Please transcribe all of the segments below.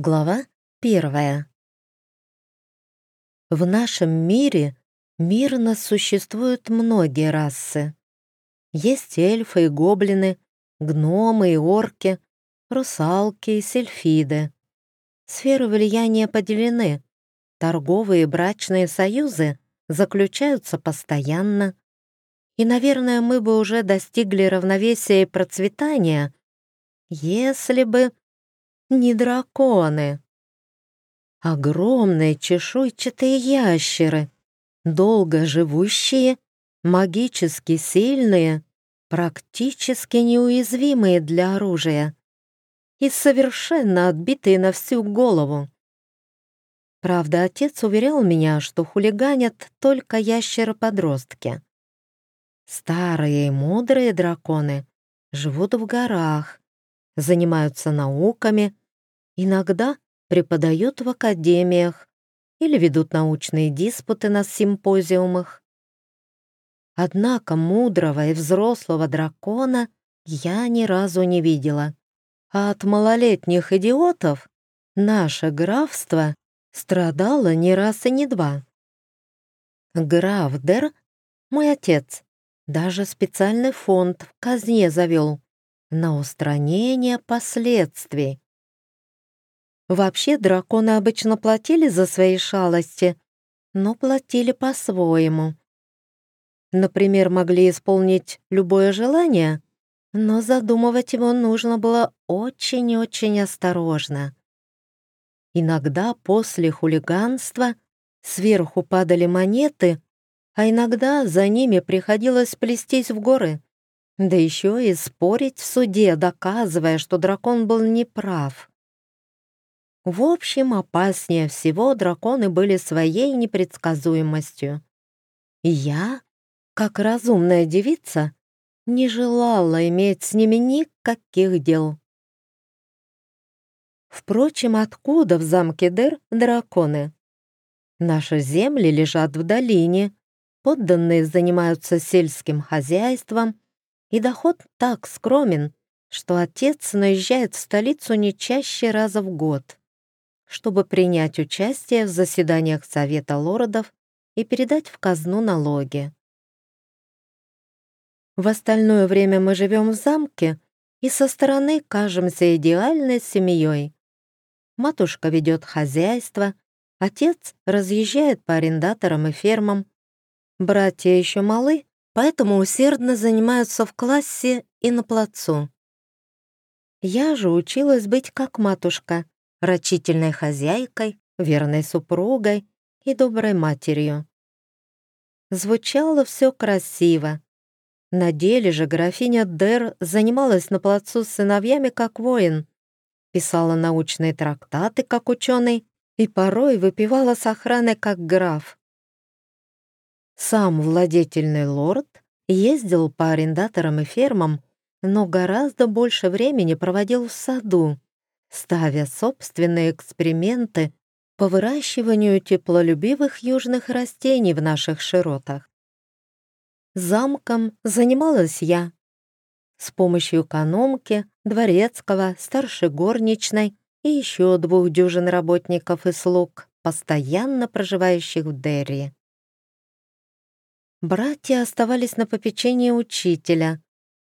Глава первая. В нашем мире мирно существуют многие расы. Есть эльфы и гоблины, гномы и орки, русалки и сельфиды. Сферы влияния поделены. Торговые и брачные союзы заключаются постоянно. И, наверное, мы бы уже достигли равновесия и процветания, если бы не драконы. Огромные чешуйчатые ящеры, долго живущие, магически сильные, практически неуязвимые для оружия и совершенно отбитые на всю голову. Правда, отец уверял меня, что хулиганят только ящеры-подростки. Старые и мудрые драконы живут в горах, занимаются науками, иногда преподают в академиях или ведут научные диспуты на симпозиумах. Однако мудрого и взрослого дракона я ни разу не видела. А от малолетних идиотов наше графство страдало не раз и не два. Граф Дер, мой отец, даже специальный фонд в казне завел, на устранение последствий. Вообще драконы обычно платили за свои шалости, но платили по-своему. Например, могли исполнить любое желание, но задумывать его нужно было очень-очень осторожно. Иногда после хулиганства сверху падали монеты, а иногда за ними приходилось плестись в горы. Да еще и спорить в суде, доказывая, что дракон был неправ. В общем, опаснее всего драконы были своей непредсказуемостью. Я, как разумная девица, не желала иметь с ними никаких дел. Впрочем, откуда в замке Дер драконы? Наши земли лежат в долине, подданные занимаются сельским хозяйством, и доход так скромен, что отец наезжает в столицу не чаще раза в год, чтобы принять участие в заседаниях Совета лордов и передать в казну налоги. В остальное время мы живем в замке и со стороны кажемся идеальной семьей. Матушка ведет хозяйство, отец разъезжает по арендаторам и фермам. Братья еще малы, поэтому усердно занимаются в классе и на плацу. Я же училась быть как матушка, рачительной хозяйкой, верной супругой и доброй матерью. Звучало все красиво. На деле же графиня Дер занималась на плацу с сыновьями как воин, писала научные трактаты как ученый и порой выпивала с охраной как граф. Сам владетельный лорд ездил по арендаторам и фермам, но гораздо больше времени проводил в саду, ставя собственные эксперименты по выращиванию теплолюбивых южных растений в наших широтах. Замком занималась я. С помощью экономки, дворецкого, старшей горничной и еще двух дюжин работников и слуг, постоянно проживающих в Дерри. Братья оставались на попечении учителя,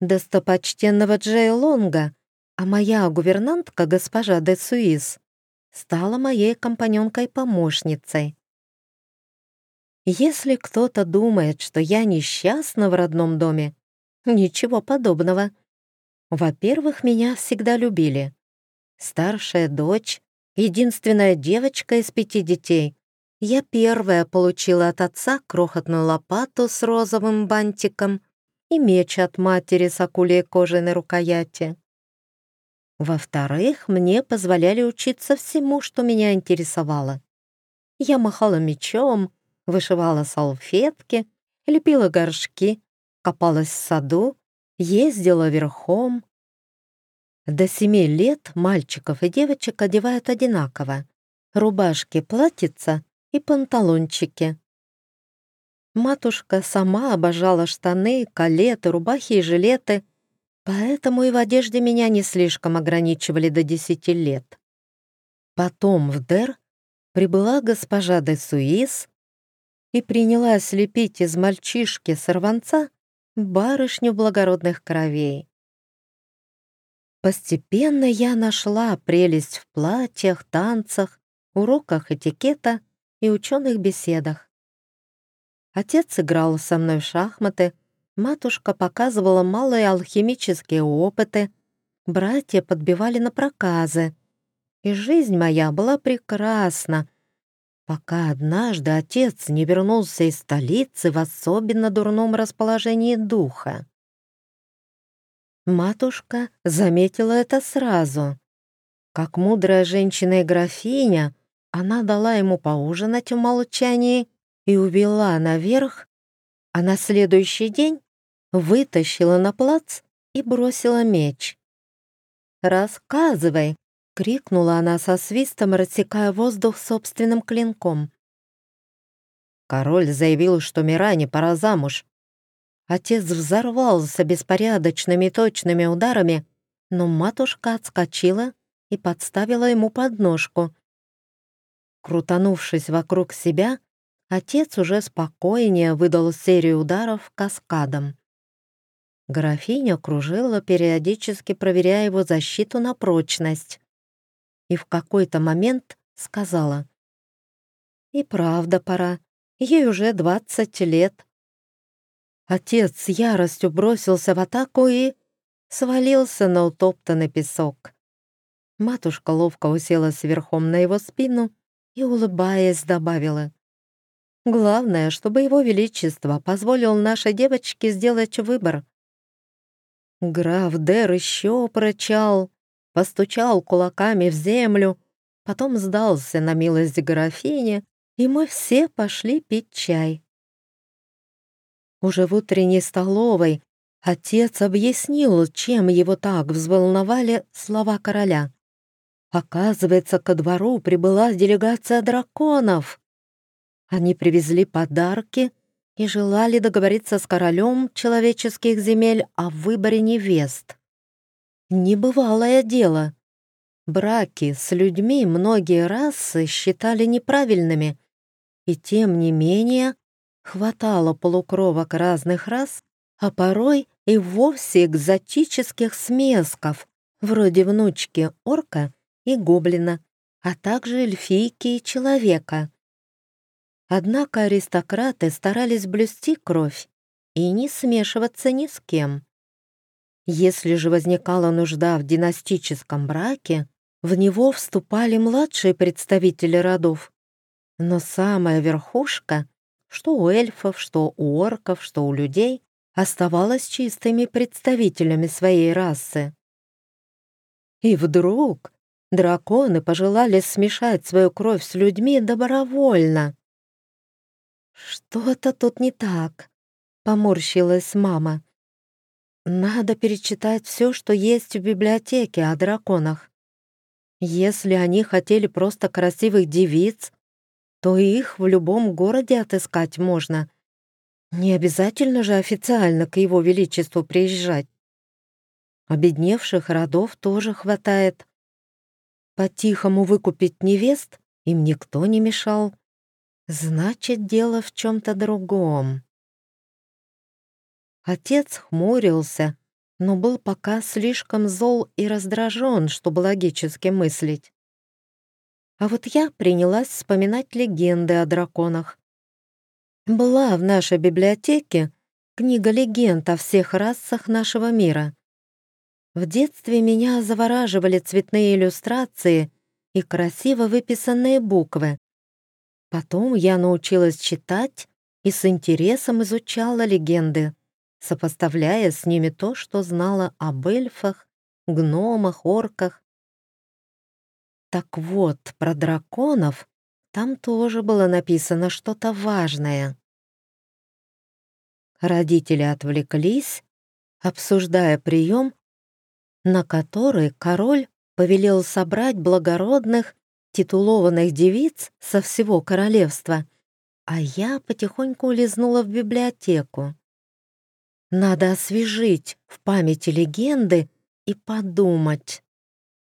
достопочтенного Джей Лонга, а моя гувернантка, госпожа де Суис, стала моей компаньонкой-помощницей. Если кто-то думает, что я несчастна в родном доме, ничего подобного. Во-первых, меня всегда любили. Старшая дочь, единственная девочка из пяти детей, я первая получила от отца крохотную лопату с розовым бантиком и меч от матери с акулей кожей на рукояти. Во-вторых, мне позволяли учиться всему, что меня интересовало. Я махала мечом, вышивала салфетки, лепила горшки, копалась в саду, ездила верхом. До семи лет мальчиков и девочек одевают одинаково. Рубашки, платьица и панталончики. Матушка сама обожала штаны, калеты, рубахи и жилеты, поэтому и в одежде меня не слишком ограничивали до десяти лет. Потом в Дер прибыла госпожа де Суис и принялась лепить из мальчишки-сорванца барышню благородных кровей. Постепенно я нашла прелесть в платьях, танцах, уроках этикета и ученых беседах. Отец играл со мной в шахматы, матушка показывала малые алхимические опыты, братья подбивали на проказы. И жизнь моя была прекрасна, пока однажды отец не вернулся из столицы в особенно дурном расположении духа. Матушка заметила это сразу. Как мудрая женщина и графиня, она дала ему поужинать в молчании и увела наверх, а на следующий день вытащила на плац и бросила меч. «Рассказывай!» — крикнула она со свистом, рассекая воздух собственным клинком. Король заявил, что Миране пора замуж, Отец взорвался беспорядочными точными ударами, но матушка отскочила и подставила ему подножку. Крутанувшись вокруг себя, отец уже спокойнее выдал серию ударов каскадом. Графиня кружила, периодически проверяя его защиту на прочность. И в какой-то момент сказала, «И правда пора, ей уже двадцать лет, Отец с яростью бросился в атаку и свалился на утоптанный песок. Матушка ловко уселась верхом на его спину и, улыбаясь, добавила. «Главное, чтобы его величество позволил нашей девочке сделать выбор». Граф Дер еще прочал, постучал кулаками в землю, потом сдался на милость графине, и мы все пошли пить чай. Уже в утренней столовой отец объяснил, чем его так взволновали слова короля. Оказывается, ко двору прибыла делегация драконов. Они привезли подарки и желали договориться с королем человеческих земель о выборе невест. Небывалое дело. Браки с людьми многие расы считали неправильными, и тем не менее Хватало полукровок разных рас, а порой и вовсе экзотических смесков, вроде внучки орка и гоблина, а также эльфийки и человека. Однако аристократы старались блюсти кровь и не смешиваться ни с кем. Если же возникала нужда в династическом браке, в него вступали младшие представители родов. Но самая верхушка что у эльфов, что у орков, что у людей, оставалась чистыми представителями своей расы. И вдруг драконы пожелали смешать свою кровь с людьми добровольно. «Что-то тут не так», — поморщилась мама. «Надо перечитать все, что есть в библиотеке о драконах. Если они хотели просто красивых девиц, то их в любом городе отыскать можно. Не обязательно же официально к его величеству приезжать. Обедневших родов тоже хватает. По-тихому выкупить невест им никто не мешал. Значит, дело в чем-то другом. Отец хмурился, но был пока слишком зол и раздражен, чтобы логически мыслить. А вот я принялась вспоминать легенды о драконах. Была в нашей библиотеке книга легенд о всех расах нашего мира. В детстве меня завораживали цветные иллюстрации и красиво выписанные буквы. Потом я научилась читать и с интересом изучала легенды, сопоставляя с ними то, что знала об эльфах, гномах, орках так вот, про драконов там тоже было написано что-то важное. Родители отвлеклись, обсуждая прием, на который король повелел собрать благородных, титулованных девиц со всего королевства, а я потихоньку улизнула в библиотеку. Надо освежить в памяти легенды и подумать,